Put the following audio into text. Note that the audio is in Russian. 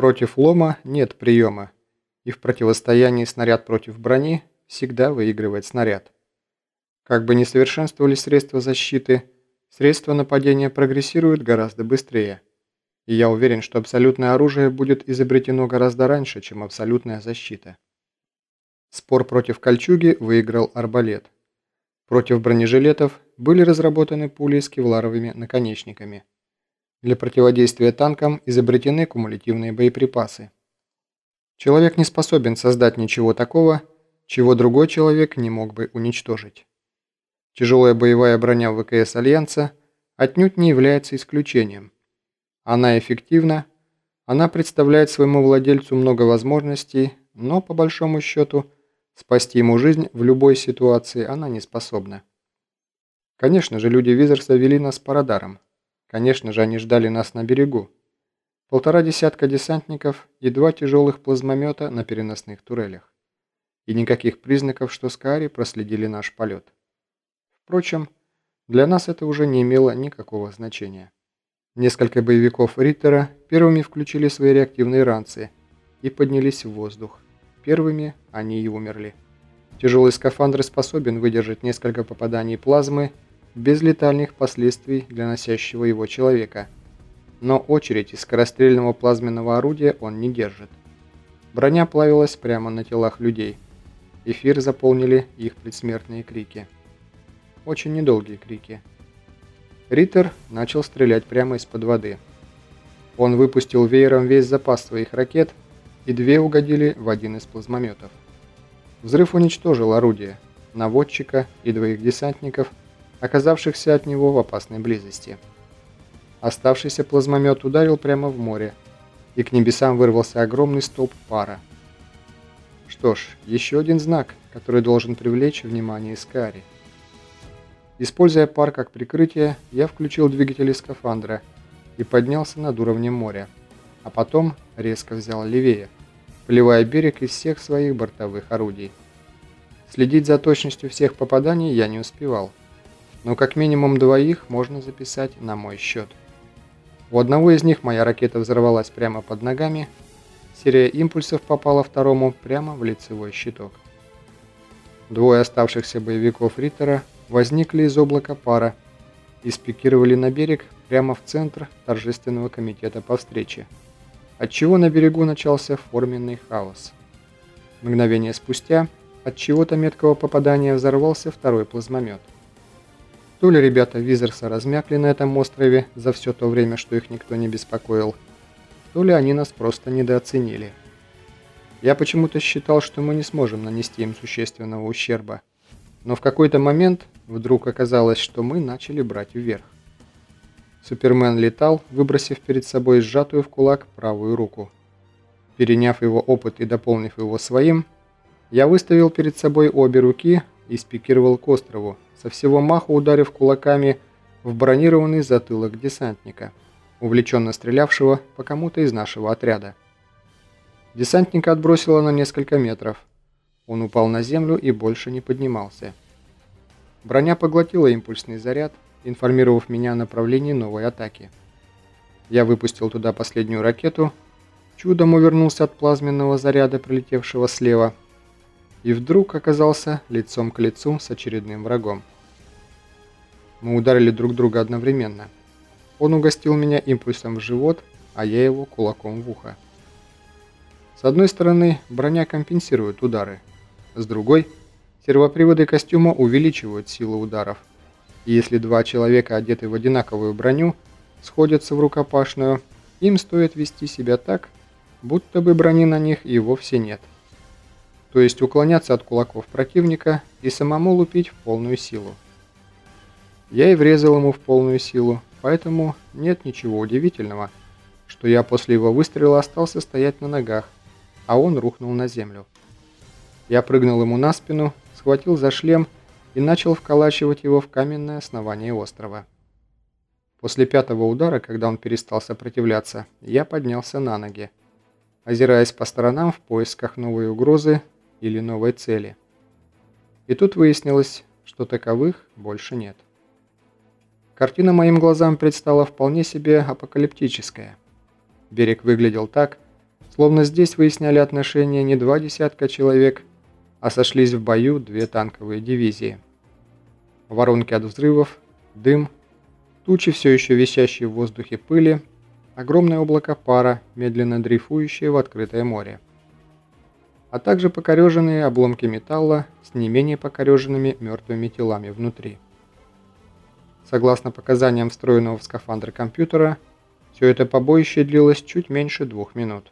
Против лома нет приема, и в противостоянии снаряд против брони всегда выигрывает снаряд. Как бы ни совершенствовали средства защиты, средства нападения прогрессируют гораздо быстрее. И я уверен, что абсолютное оружие будет изобретено гораздо раньше, чем абсолютная защита. Спор против кольчуги выиграл арбалет. Против бронежилетов были разработаны пули с кевларовыми наконечниками. Для противодействия танкам изобретены кумулятивные боеприпасы. Человек не способен создать ничего такого, чего другой человек не мог бы уничтожить. Тяжелая боевая броня ВКС Альянса отнюдь не является исключением. Она эффективна, она представляет своему владельцу много возможностей, но по большому счету спасти ему жизнь в любой ситуации она не способна. Конечно же, люди Визерса вели нас по радарам. Конечно же, они ждали нас на берегу. Полтора десятка десантников и два тяжелых плазмомета на переносных турелях и никаких признаков, что Скари проследили наш полет. Впрочем, для нас это уже не имело никакого значения. Несколько боевиков Риттера первыми включили свои реактивные ранцы и поднялись в воздух. Первыми они и умерли. Тяжелый скафандр способен выдержать несколько попаданий плазмы без летальных последствий для носящего его человека. Но очередь из скорострельного плазменного орудия он не держит. Броня плавилась прямо на телах людей – Эфир заполнили их предсмертные крики. Очень недолгие крики. Риттер начал стрелять прямо из-под воды. Он выпустил веером весь запас своих ракет, и две угодили в один из плазмометов. Взрыв уничтожил орудие, наводчика и двоих десантников, оказавшихся от него в опасной близости. Оставшийся плазмомет ударил прямо в море, и к небесам вырвался огромный столб пара. Что ж, еще один знак, который должен привлечь внимание Искари. Используя пар как прикрытие, я включил двигатели скафандра и поднялся над уровнем моря, а потом резко взял левее, поливая берег из всех своих бортовых орудий. Следить за точностью всех попаданий я не успевал, но как минимум двоих можно записать на мой счет. У одного из них моя ракета взорвалась прямо под ногами, Серия импульсов попала второму прямо в лицевой щиток. Двое оставшихся боевиков Риттера возникли из облака пара и спикировали на берег прямо в центр торжественного комитета по встрече, отчего на берегу начался форменный хаос. Мгновение спустя от чего-то меткого попадания взорвался второй плазмомет. То ли ребята Визерса размякли на этом острове за все то время, что их никто не беспокоил, то ли они нас просто недооценили. Я почему-то считал, что мы не сможем нанести им существенного ущерба. Но в какой-то момент вдруг оказалось, что мы начали брать вверх. Супермен летал, выбросив перед собой сжатую в кулак правую руку. Переняв его опыт и дополнив его своим, я выставил перед собой обе руки и спикировал к острову, со всего маху ударив кулаками в бронированный затылок десантника увлеченно стрелявшего по кому-то из нашего отряда. Десантника отбросило на несколько метров. Он упал на землю и больше не поднимался. Броня поглотила импульсный заряд, информировав меня о направлении новой атаки. Я выпустил туда последнюю ракету, чудом увернулся от плазменного заряда, прилетевшего слева, и вдруг оказался лицом к лицу с очередным врагом. Мы ударили друг друга одновременно – он угостил меня импульсом в живот, а я его кулаком в ухо. С одной стороны, броня компенсирует удары. С другой, сервоприводы костюма увеличивают силу ударов. И если два человека, одеты в одинаковую броню, сходятся в рукопашную, им стоит вести себя так, будто бы брони на них и вовсе нет. То есть уклоняться от кулаков противника и самому лупить в полную силу. Я и врезал ему в полную силу, Поэтому нет ничего удивительного, что я после его выстрела остался стоять на ногах, а он рухнул на землю. Я прыгнул ему на спину, схватил за шлем и начал вколачивать его в каменное основание острова. После пятого удара, когда он перестал сопротивляться, я поднялся на ноги, озираясь по сторонам в поисках новой угрозы или новой цели. И тут выяснилось, что таковых больше нет. Картина моим глазам предстала вполне себе апокалиптическая. Берег выглядел так, Словно здесь выясняли отношения не два десятка человек, а сошлись в бою две танковые дивизии. Воронки от взрывов, дым, тучи все еще висящие в воздухе пыли, огромное облако пара, медленно дрейфующее в открытое море. А также покореженные обломки металла с не менее покореженными мертвыми телами внутри. Согласно показаниям встроенного в скафандр компьютера, все это побоище длилось чуть меньше двух минут.